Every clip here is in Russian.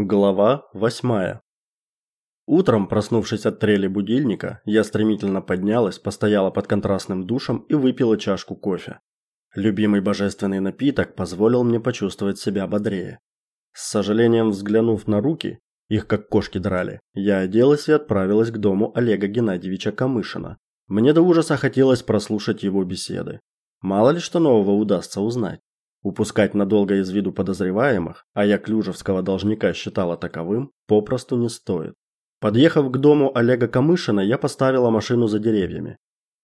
Глава восьмая. Утром, проснувшись от трели будильника, я стремительно поднялась, постояла под контрастным душем и выпила чашку кофе. Любимый божественный напиток позволил мне почувствовать себя бодрее. С сожалением взглянув на руки, их как кошки драли, я оделась и отправилась к дому Олега Геннадьевича Камышина. Мне до ужаса хотелось прослушать его беседы. Мало ли что нового удастся узнать. Упускать надолго из виду подозреваемых, а я Клюжевского должника считала таковым, попросту не стоит. Подъехав к дому Олега Камышина, я поставила машину за деревьями.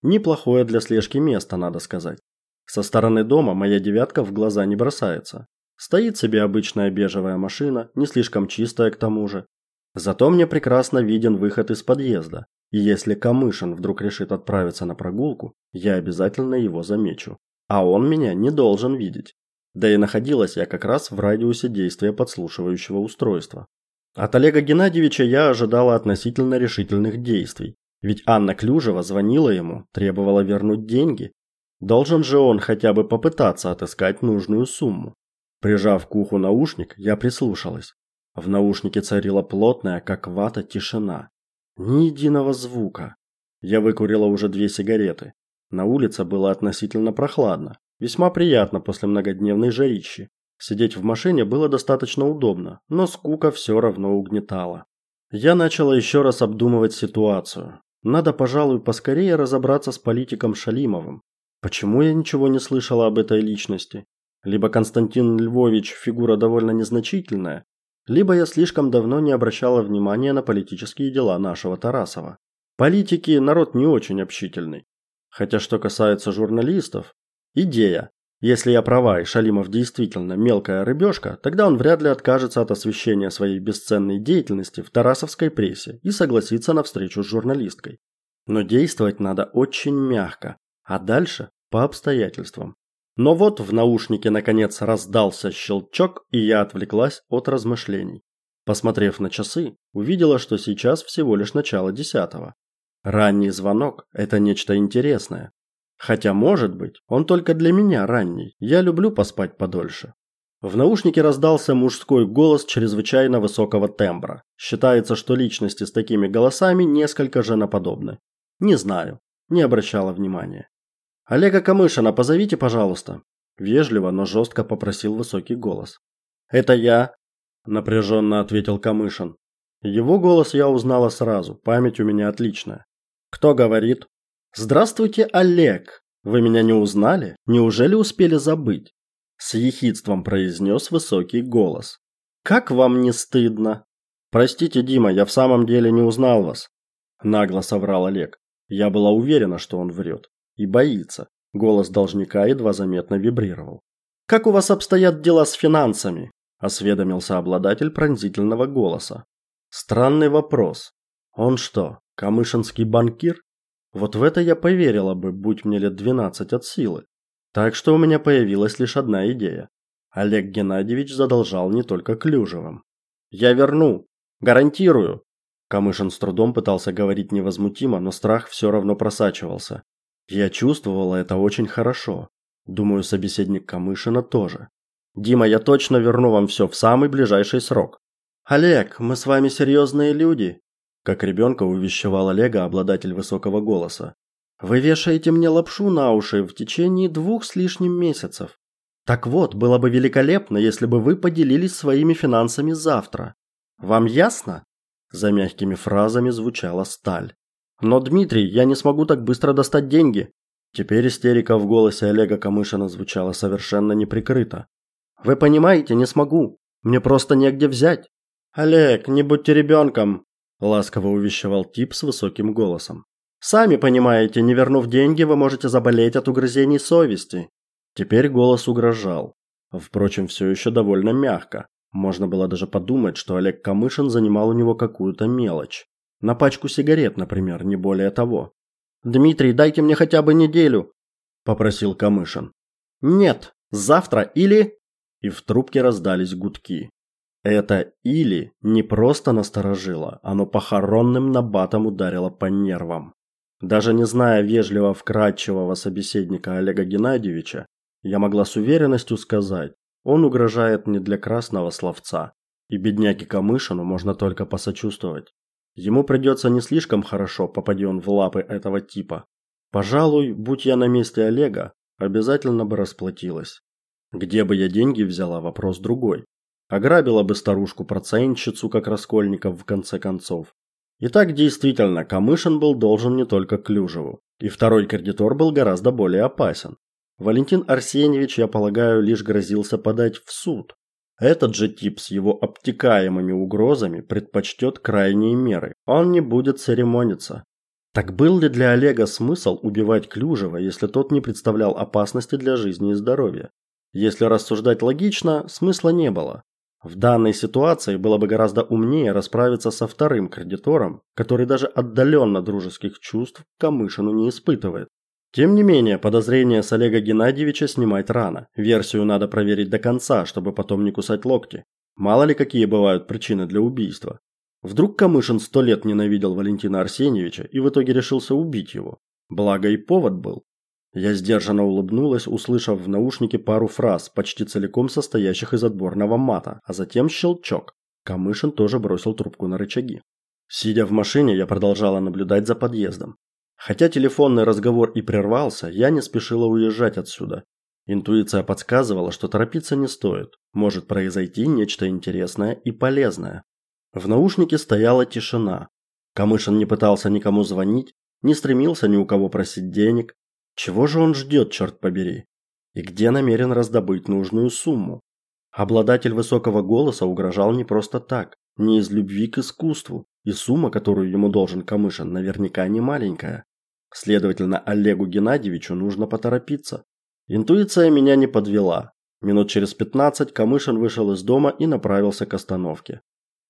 Неплохое для слежки место, надо сказать. Со стороны дома моя девятка в глаза не бросается. Стоит себе обычная бежевая машина, не слишком чистая к тому же. Зато мне прекрасно виден выход из подъезда. И если Камышин вдруг решит отправиться на прогулку, я обязательно его замечу. А он меня не должен видеть. Да и находилась я как раз в радиусе действия подслушивающего устройства. От Олега Геннадьевича я ожидала относительно решительных действий, ведь Анна Клюжева звонила ему, требовала вернуть деньги. Должен же он хотя бы попытаться отыскать нужную сумму. Прижав к уху наушник, я прислушалась. В наушнике царила плотная, как вата, тишина. Ни единого звука. Я выкурила уже две сигареты. На улице было относительно прохладно, Весьма приятно после многодневной жарищи. Сидеть в машине было достаточно удобно, но скука все равно угнетала. Я начала еще раз обдумывать ситуацию. Надо, пожалуй, поскорее разобраться с политиком Шалимовым. Почему я ничего не слышала об этой личности? Либо Константин Львович фигура довольно незначительная, либо я слишком давно не обращала внимания на политические дела нашего Тарасова. Политики народ не очень общительный. Хотя что касается журналистов, Идея. Если я права и Шалимов действительно мелкая рыбешка, тогда он вряд ли откажется от освещения своей бесценной деятельности в тарасовской прессе и согласится на встречу с журналисткой. Но действовать надо очень мягко, а дальше по обстоятельствам. Но вот в наушнике наконец раздался щелчок, и я отвлеклась от размышлений. Посмотрев на часы, увидела, что сейчас всего лишь начало десятого. Ранний звонок – это нечто интересное, Хотя, может быть, он только для меня ранний. Я люблю поспать подольше. В наушнике раздался мужской голос чрезвычайно высокого тембра. Считается, что личности с такими голосами несколько женоподобны. Не знаю, не обращала внимания. Олега Камышина позовите, пожалуйста, вежливо, но жестко попросил высокий голос. Это я, напряженно ответил Камышин. Его голос я узнала сразу, память у меня отличная. Кто говорит? Здравствуйте, Олег. Вы меня не узнали? Неужели успели забыть? С ехидством произнес высокий голос. Как вам не стыдно? Простите, Дима, я в самом деле не узнал вас, нагло соврал Олег. Я была уверена, что он врет и боится. Голос должника едва заметно вибрировал. Как у вас обстоят дела с финансами? осведомился обладатель пронзительного голоса. Странный вопрос. Он что, камышинский банкир? Вот в это я поверила бы, будь мне лет 12 от силы. Так что у меня появилась лишь одна идея. Олег Геннадьевич задолжал не только Клюжевым. Я верну, гарантирую. Камышин с трудом пытался говорить невозмутимо, но страх все равно просачивался. Я чувствовала это очень хорошо. Думаю, собеседник Камышина тоже. Дима, я точно верну вам все в самый ближайший срок. Олег, мы с вами серьезные люди, как ребенка увещевал Олега обладатель высокого голоса. Вы вешаете мне лапшу на уши в течение двух с лишним месяцев. Так вот, было бы великолепно, если бы вы поделились своими финансами завтра. Вам ясно? За мягкими фразами звучала сталь. Но, Дмитрий, я не смогу так быстро достать деньги. Теперь истерика в голосе Олега Камышина звучала совершенно неприкрыто. Вы понимаете, не смогу. Мне просто негде взять. Олег, не будьте ребенком ласково увещевал тип с высоким голосом. Сами понимаете, не вернув деньги, вы можете заболеть от угрызений совести. Теперь голос угрожал. Впрочем, все еще довольно мягко. Можно было даже подумать, что Олег Камышин занимал у него какую-то мелочь. На пачку сигарет, например, не более того. Дмитрий, дайте мне хотя бы неделю, попросил Камышин. Нет, завтра или И в трубке раздались гудки. Это или не просто насторожило, оно похоронным набатом ударило по нервам. Даже не зная вежливо вкрадчивого собеседника Олега Геннадьевича, я могла с уверенностью сказать, он угрожает не для красного словца. и бедняге Камышину можно только посочувствовать. Ему придется не слишком хорошо, попади он в лапы этого типа. Пожалуй, будь я на месте Олега, обязательно бы расплатилась. Где бы я деньги взяла, вопрос другой. Ограбила бы старушку-процентщицу, как Раскольников в конце концов. И так действительно, Камышин был должен не только Клюжеву. И второй кредитор был гораздо более опасен. Валентин Арсеньевич, я полагаю, лишь грозился подать в суд. Этот же тип с его обтекаемыми угрозами предпочтет крайние меры. Он не будет церемониться. Так был ли для Олега смысл убивать Клюжева, если тот не представлял опасности для жизни и здоровья? Если рассуждать логично, смысла не было. В данной ситуации было бы гораздо умнее расправиться со вторым кредитором, который даже отдаленно дружеских чувств к Камышину не испытывает. Тем не менее, подозрения с Олега Геннадьевича снимать рано. Версию надо проверить до конца, чтобы потом не кусать локти. Мало ли какие бывают причины для убийства. Вдруг Камышин сто лет ненавидел Валентина Арсеньевича и в итоге решился убить его. Благо и повод был. Я сдержанно улыбнулась, услышав в наушнике пару фраз, почти целиком состоящих из отборного мата, а затем щелчок. Камышин тоже бросил трубку на рычаги. Сидя в машине, я продолжала наблюдать за подъездом. Хотя телефонный разговор и прервался, я не спешила уезжать отсюда. Интуиция подсказывала, что торопиться не стоит. Может произойти нечто интересное и полезное. В наушнике стояла тишина. Камышин не пытался никому звонить, не стремился ни у кого просить денег. Чего же он ждет, черт побери? И где намерен раздобыть нужную сумму? Обладатель высокого голоса угрожал не просто так, не из любви к искусству, и сумма, которую ему должен Камышин, наверняка не маленькая. Следовательно, Олегу Геннадьевичу нужно поторопиться. Интуиция меня не подвела. Минут через 15 Камышин вышел из дома и направился к остановке.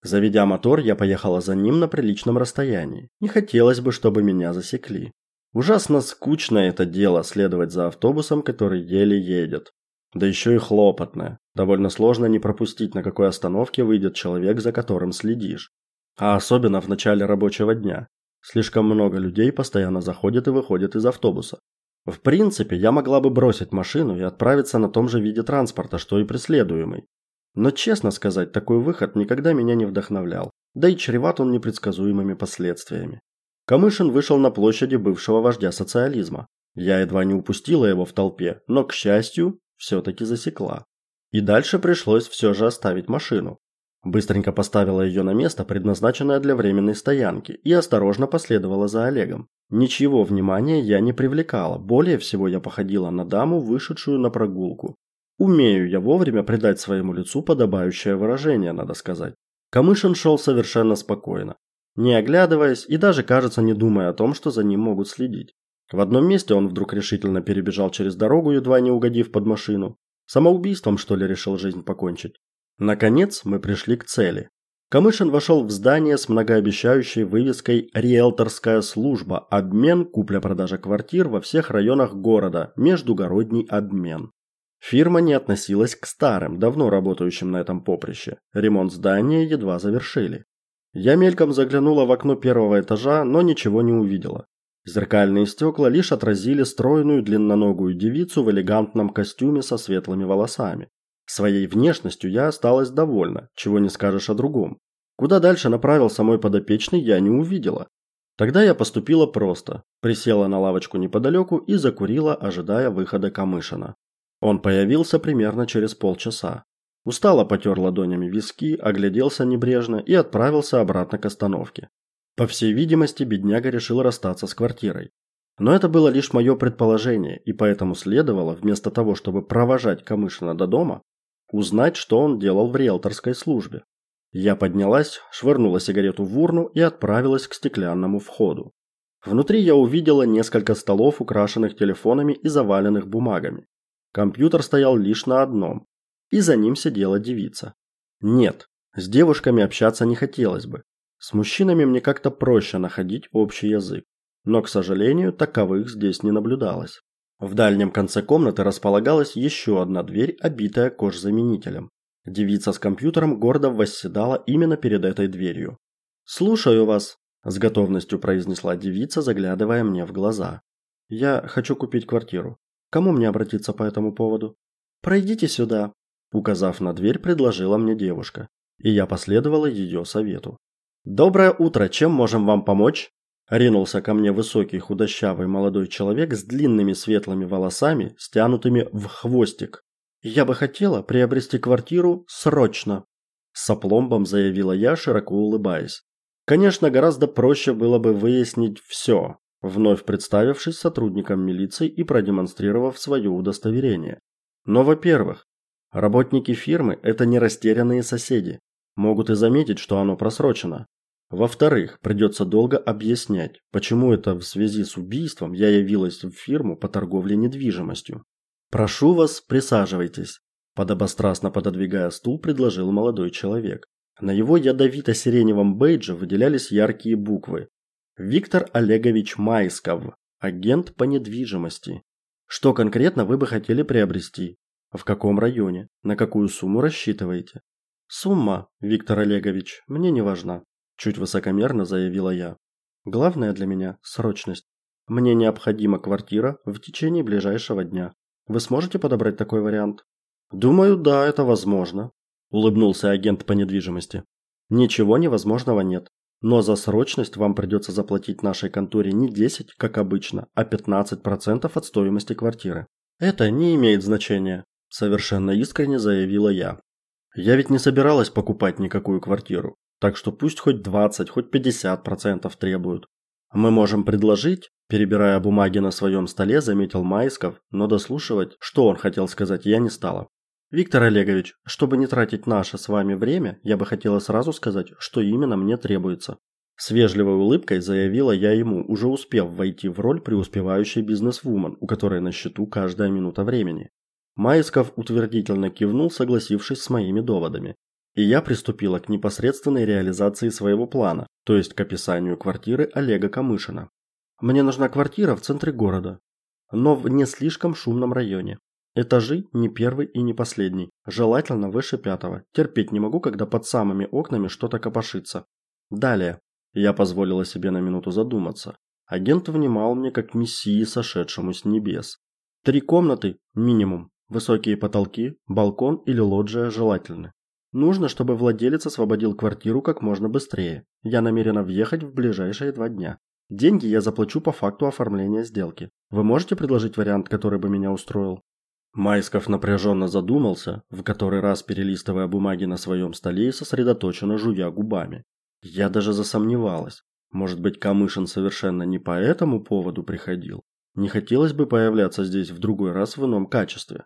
Заведя мотор, я поехала за ним на приличном расстоянии. Не хотелось бы, чтобы меня засекли. Ужасно скучно это дело следовать за автобусом, который еле едет. Да еще и хлопотное. Довольно сложно не пропустить, на какой остановке выйдет человек, за которым следишь. А особенно в начале рабочего дня. Слишком много людей постоянно заходит и выходит из автобуса. В принципе, я могла бы бросить машину и отправиться на том же виде транспорта, что и преследуемый. Но честно сказать, такой выход никогда меня не вдохновлял, да и чреват он непредсказуемыми последствиями. Камышин вышел на площади бывшего вождя социализма. Я едва не упустила его в толпе, но, к счастью, все-таки засекла. И дальше пришлось все же оставить машину. Быстренько поставила ее на место, предназначенное для временной стоянки, и осторожно последовала за Олегом. Ничего внимания я не привлекала, более всего я походила на даму, вышедшую на прогулку. Умею я вовремя придать своему лицу подобающее выражение, надо сказать. Камышин шел совершенно спокойно, не оглядываясь и даже, кажется, не думая о том, что за ним могут следить. В одном месте он вдруг решительно перебежал через дорогу, едва не угодив под машину. Самоубийством, что ли, решил жизнь покончить. Наконец мы пришли к цели. Камышин вошел в здание с многообещающей вывеской «Риэлторская служба. Обмен, купля-продажа квартир во всех районах города. Междугородний обмен». Фирма не относилась к старым, давно работающим на этом поприще. Ремонт здания едва завершили. Я мельком заглянула в окно первого этажа, но ничего не увидела. Зеркальные стекла лишь отразили стройную длинноногую девицу в элегантном костюме со светлыми волосами. Своей внешностью я осталась довольна, чего не скажешь о другом. Куда дальше направился мой подопечный, я не увидела. Тогда я поступила просто. Присела на лавочку неподалеку и закурила, ожидая выхода Камышина. Он появился примерно через полчаса. Устало потер ладонями виски, огляделся небрежно и отправился обратно к остановке. По всей видимости, бедняга решил расстаться с квартирой. Но это было лишь мое предположение, и поэтому следовало, вместо того, чтобы провожать Камышина до дома, узнать, что он делал в риэлторской службе. Я поднялась, швырнула сигарету в урну и отправилась к стеклянному входу. Внутри я увидела несколько столов, украшенных телефонами и заваленных бумагами. Компьютер стоял лишь на одном, и за ним сидела девица. Нет, с девушками общаться не хотелось бы. С мужчинами мне как-то проще находить общий язык, но, к сожалению, таковых здесь не наблюдалось. В дальнем конце комнаты располагалась еще одна дверь, обитая кожзаменителем. Девица с компьютером гордо восседала именно перед этой дверью. "Слушаю вас", с готовностью произнесла девица, заглядывая мне в глаза. "Я хочу купить квартиру. Кому мне обратиться по этому поводу?" "Пройдите сюда", указав на дверь, предложила мне девушка. и я последовала ее совету. Доброе утро, чем можем вам помочь? Ринулся ко мне высокий худощавый молодой человек с длинными светлыми волосами, стянутыми в хвостик. Я бы хотела приобрести квартиру срочно, с опломбом заявила я, широко улыбаясь. Конечно, гораздо проще было бы выяснить все, вновь представившись сотрудником милиции и продемонстрировав свое удостоверение. Но, во-первых, работники фирмы это не растерянные соседи, могут и заметить, что оно просрочено. Во-вторых, придется долго объяснять, почему это в связи с убийством я явилась в фирму по торговле недвижимостью. Прошу вас, присаживайтесь, подобострастно пододвигая стул, предложил молодой человек. На его ядовито-сиреневом бейдже выделялись яркие буквы. Виктор Олегович Майсков, агент по недвижимости. Что конкретно вы бы хотели приобрести? В каком районе? На какую сумму рассчитываете? Сумма, Виктор Олегович, мне не важна чуть высокомерно заявила я. Главное для меня срочность. Мне необходима квартира в течение ближайшего дня. Вы сможете подобрать такой вариант? Думаю, да, это возможно, улыбнулся агент по недвижимости. Ничего невозможного нет. Но за срочность вам придется заплатить нашей конторе не 10, как обычно, а 15% от стоимости квартиры. Это не имеет значения, совершенно искренне заявила я. Я ведь не собиралась покупать никакую квартиру. Так что пусть хоть 20, хоть 50% требуют. Мы можем предложить, перебирая бумаги на своем столе, заметил Майсков, но дослушивать, что он хотел сказать, я не стала. Виктор Олегович, чтобы не тратить наше с вами время, я бы хотела сразу сказать, что именно мне требуется. С вежливой улыбкой заявила я ему, уже успев войти в роль преуспевающей бизнесвумен, у которой на счету каждая минута времени. Майсков утвердительно кивнул, согласившись с моими доводами и я приступила к непосредственной реализации своего плана, то есть к описанию квартиры Олега Камышина. Мне нужна квартира в центре города, но в не слишком шумном районе. Этажи не первый и не последний, желательно выше пятого. Терпеть не могу, когда под самыми окнами что-то копошится. Далее. Я позволила себе на минуту задуматься. Агент внимал мне как мессии, сошедшему с небес. Три комнаты минимум, высокие потолки, балкон или лоджия желательны. Нужно, чтобы владелец освободил квартиру как можно быстрее. Я намерена въехать в ближайшие два дня. Деньги я заплачу по факту оформления сделки. Вы можете предложить вариант, который бы меня устроил? Майсков напряженно задумался, в который раз перелистывая бумаги на своем столе и сосредоточенно жуя губами. Я даже засомневалась. Может быть, Камышин совершенно не по этому поводу приходил? Не хотелось бы появляться здесь в другой раз в ином качестве.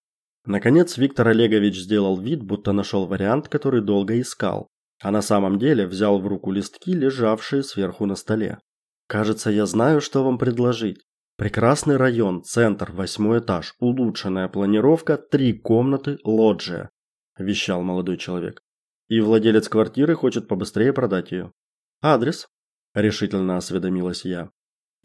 Наконец Виктор Олегович сделал вид, будто нашел вариант, который долго искал, а на самом деле взял в руку листки, лежавшие сверху на столе. Кажется, я знаю, что вам предложить. Прекрасный район, центр, восьмой этаж, улучшенная планировка, три комнаты, лоджия, вещал молодой человек. И владелец квартиры хочет побыстрее продать ее. Адрес? решительно осведомилась я.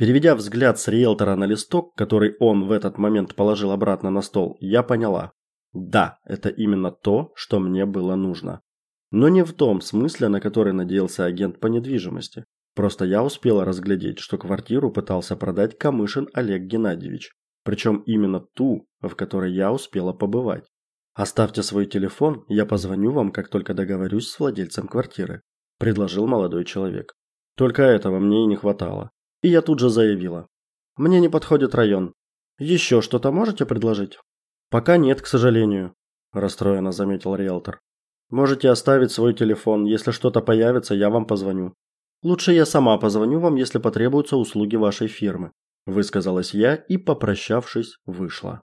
Переведя взгляд с риэлтора на листок, который он в этот момент положил обратно на стол, я поняла. Да, это именно то, что мне было нужно. Но не в том смысле, на который надеялся агент по недвижимости. Просто я успела разглядеть, что квартиру пытался продать Камышин Олег Геннадьевич, причем именно ту, в которой я успела побывать. Оставьте свой телефон, я позвоню вам, как только договорюсь с владельцем квартиры, предложил молодой человек. Только этого мне и не хватало. И я тут же заявила: "Мне не подходит район. Еще что-то можете предложить?" "Пока нет, к сожалению", расстроенно заметил риэлтор. "Можете оставить свой телефон, если что-то появится, я вам позвоню. Лучше я сама позвоню вам, если потребуются услуги вашей фирмы", высказалась я и, попрощавшись, вышла.